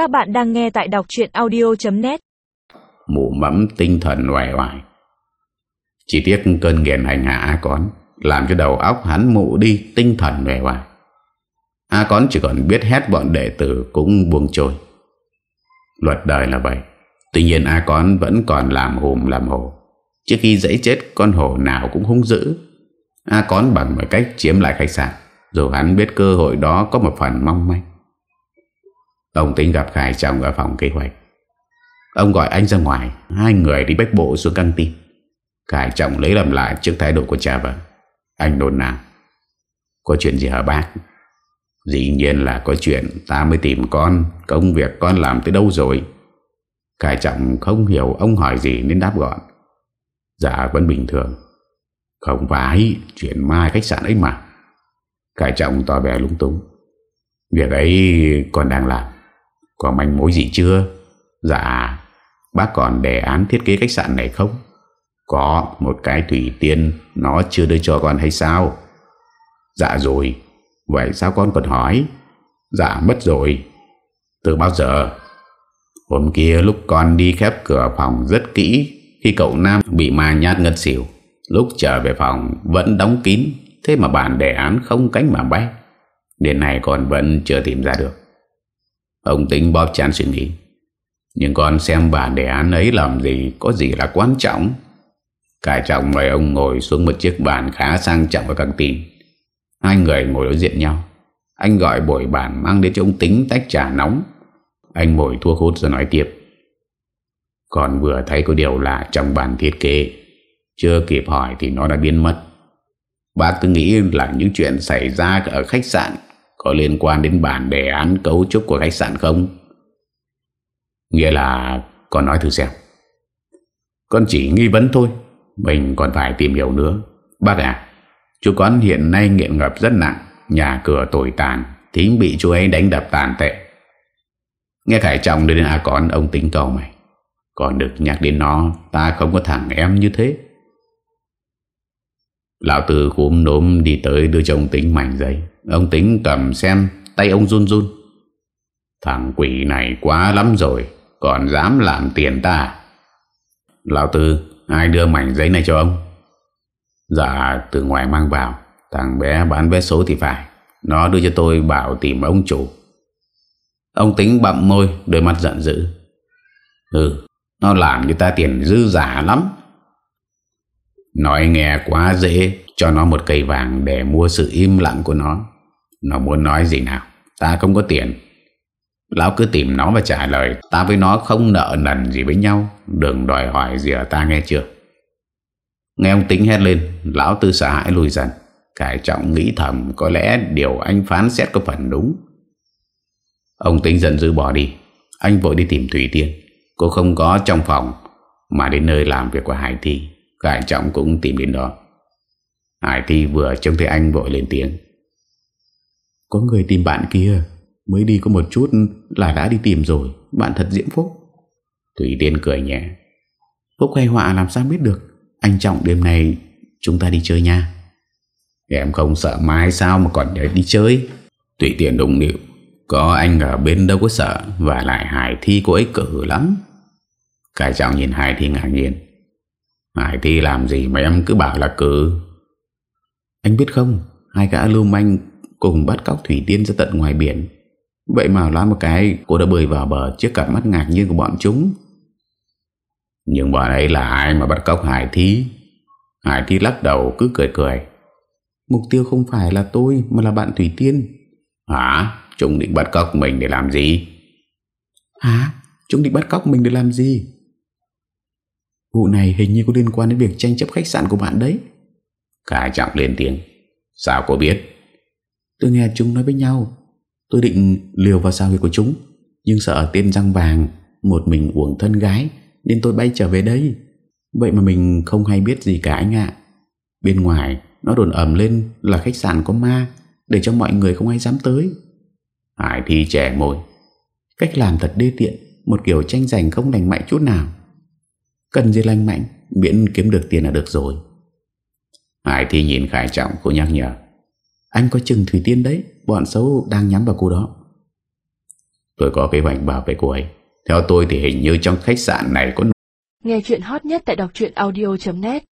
Các bạn đang nghe tại đọc chuyện audio.net Mụ mẫm tinh thần hoài hoài Chỉ tiếc cơn nghiền hành hạ A Con Làm cho đầu óc hắn mụ đi tinh thần hoài hoài A Con chỉ còn biết hét bọn đệ tử cũng buông trôi. Luật đời là vậy, Tuy nhiên A Con vẫn còn làm hùm làm hồ Trước khi dãy chết, con hổ nào cũng hung dữ. A Con bằng mọi cách chiếm lại khách sạn, Dù hắn biết cơ hội đó có một phần mong manh. Ông tính gặp Khải chồng ở phòng kế hoạch. Ông gọi anh ra ngoài, Hai người đi bách bộ xuống căng tin. Khải trọng lấy làm lại trước thái độ của cha vợ. Anh đồn nào Có chuyện gì hả bác? Dĩ nhiên là có chuyện, Ta mới tìm con, Công việc con làm tới đâu rồi? Khải trọng không hiểu ông hỏi gì Nên đáp gọn. Dạ vẫn bình thường. Không phải, chuyện mai khách sạn ấy mà. Khải trọng tỏ vẻ lúng túng. Việc ấy con đang làm. Có manh mối gì chưa? Dạ Bác còn đề án thiết kế khách sạn này không? Có một cái thủy tiên, Nó chưa đưa cho con hay sao? Dạ rồi. Vậy sao con còn hỏi? Dạ mất rồi. Từ bao giờ? Hôm kia lúc con đi khép cửa phòng rất kỹ, Khi cậu Nam bị ma nhát ngất xỉu, Lúc trở về phòng vẫn đóng kín, Thế mà bản đề án không cánh mà bay. Đến nay còn vẫn chưa tìm ra được. Ông tính bóp chán suy nghĩ. Nhưng con xem bản đề án ấy làm gì Có gì là quan trọng. Cả trọng mời ông ngồi xuống một chiếc bàn khá sang trọng ở căng tin. Hai người ngồi đối diện nhau. Anh gọi bồi bàn mang đến cho ông tính tách trà nóng. Anh mồi thua hút rồi nói tiếp. Còn vừa thấy có điều lạ trong bản thiết kế. Chưa kịp hỏi thì nó đã biến mất. Bác cứ nghĩ là những chuyện xảy ra ở khách sạn có liên quan đến bản đề án cấu trúc của khách sạn không? Nghĩa là con nói thử xem. Con chỉ nghi vấn thôi, mình còn phải tìm hiểu nữa. Bác à, chú con hiện nay nghiện ngập rất nặng, nhà cửa tồi tàn, thính bị chú ấy đánh đập tàn tệ. Nghe Khải Trọng đưa đến A Con ông tính cầu mày. Còn được nhắc đến nó, ta không có thằng em như thế. Lão tư khúm nốm đi tới đưa cho ông tính mảnh giấy. Ông tính cầm xem, Tay ông run run. Thằng quỷ này quá lắm rồi, Còn dám làm tiền ta à? Lão Tư, Ai đưa mảnh giấy này cho ông? Dạ từ ngoài mang vào. Thằng bé bán vé số thì phải. Nó đưa cho tôi bảo tìm ông chủ. Ông tính bậm môi, Đôi mắt giận dữ. Ừ Nó làm cho ta tiền dư giả lắm. Nói nghe quá dễ, Cho nó một cây vàng để mua sự im lặng của nó. Nó muốn nói gì nào? Ta không có tiền. Lão cứ tìm nó và trả lời, Ta với nó không nợ nần gì với nhau. Đừng đòi hỏi gì ở ta nghe chưa? Nghe ông tính hét lên, Lão tư sợ hãi lùi dần. Cải trọng nghĩ thầm, Có lẽ điều anh phán xét có phần đúng. Ông tính dần dư bỏ đi. Anh vội đi tìm Thủy Tiên. Cô không có trong phòng, Mà đến nơi làm việc của Hải Thi Khải Trọng cũng tìm đến đó. Hải Thi vừa trông thấy anh vội lên tiếng. Có người tìm bạn kia, Mới đi có một chút là đã đi tìm rồi. Bạn thật diễm phúc. Thủy Tiên cười nhẹ. Phúc hay họa làm sao biết được, Anh Trọng đêm nay chúng ta đi chơi nha. Em không sợ mai sao mà còn nhớ đi chơi? Thủy Tiên đồng điệu Có anh ở bên đâu có sợ, Và lại Hải Thi cô ấy cử lắm. Cải Trọng nhìn Hải Thi ngạc nhiên. Hải Thi làm gì mà em cứ bảo là cử Anh biết không Hai gã lưu manh cùng bắt cóc Thủy Tiên ra tận ngoài biển Vậy mà loáng một cái Cô đã bơi vào bờ trước cặp mắt ngạc nhiên của bọn chúng Nhưng bọn ấy là ai mà bắt cóc Hải Thi Hải Thi lắc đầu cứ cười cười Mục tiêu không phải là tôi Mà là bạn Thủy Tiên Hả? Chúng định bắt cóc mình để làm gì? Hả? Chúng định bắt cóc mình để làm gì? Vụ này hình như có liên quan đến việc tranh chấp khách sạn của bạn đấy. Khải trọng lên tiếng. Sao cô biết? Tôi nghe chúng nói với nhau. Tôi định liều vào sao huyệt của chúng Nhưng sợ tên răng vàng Một mình uổng thân gái Nên tôi bay trở về đây. Vậy mà mình không hay biết gì cả anh ạ. Bên ngoài nó đồn ẩm lên là khách sạn có ma Để cho mọi người không ai dám tới. Hải Thi trẻ môi Cách làm thật đê tiện Một kiểu tranh giành không lành mạnh chút nào Cần gì lành mạnh Miễn kiếm được tiền là được rồi. Hải Thi nhìn Khải Trọng, cô nhắc nhở. Anh có chừng Thủy Tiên đấy, Bọn xấu đang nhắm vào cô đó. Tôi có kế hoạch bảo vệ cô ấy. Theo tôi thì hình như trong khách sạn này có Nghe chuyện hot nhất tại đọc audio.net